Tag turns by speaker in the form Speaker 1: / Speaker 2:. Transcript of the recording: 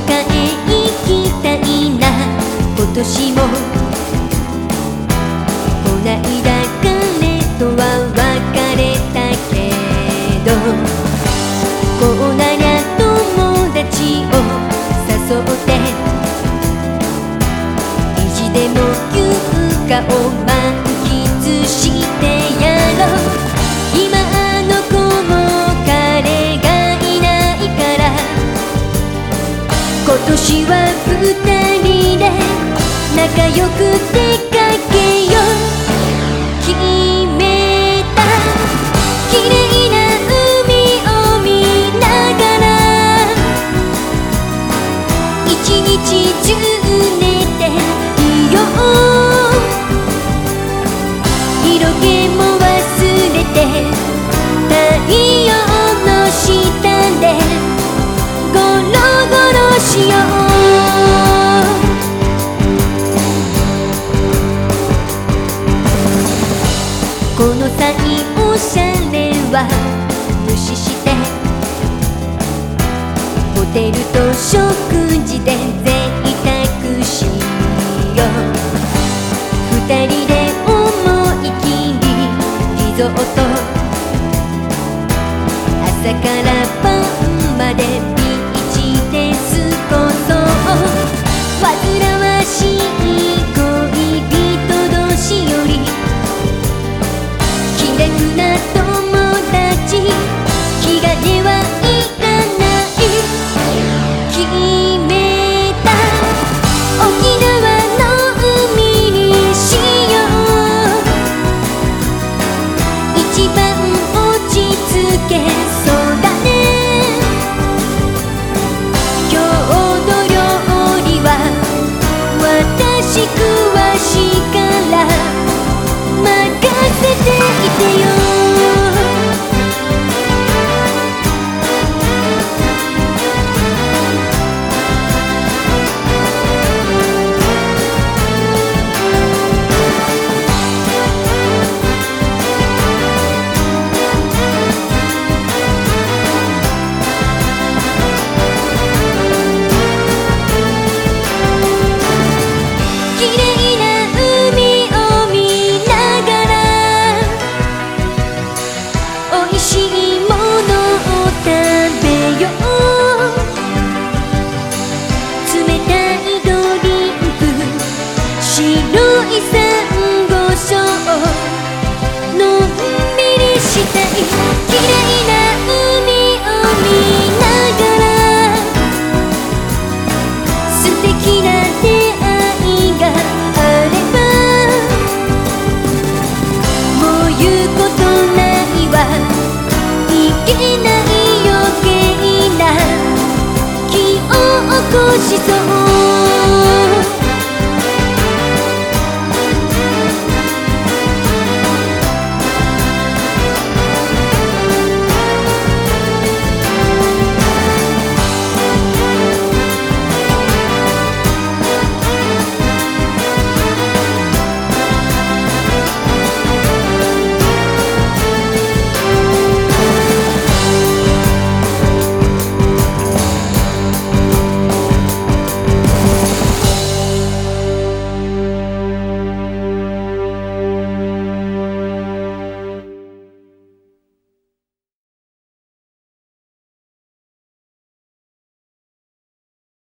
Speaker 1: かへ行きたいな。今年もこないだ彼とは別れたけど。こうなりゃ友達を誘って意地でも休暇を年は二人で仲良く出かけよう。決めた。綺麗な海を見ながら。一日中は無視してホテルと食事で贅沢しよう。二人で思い切りリゾート。朝から晩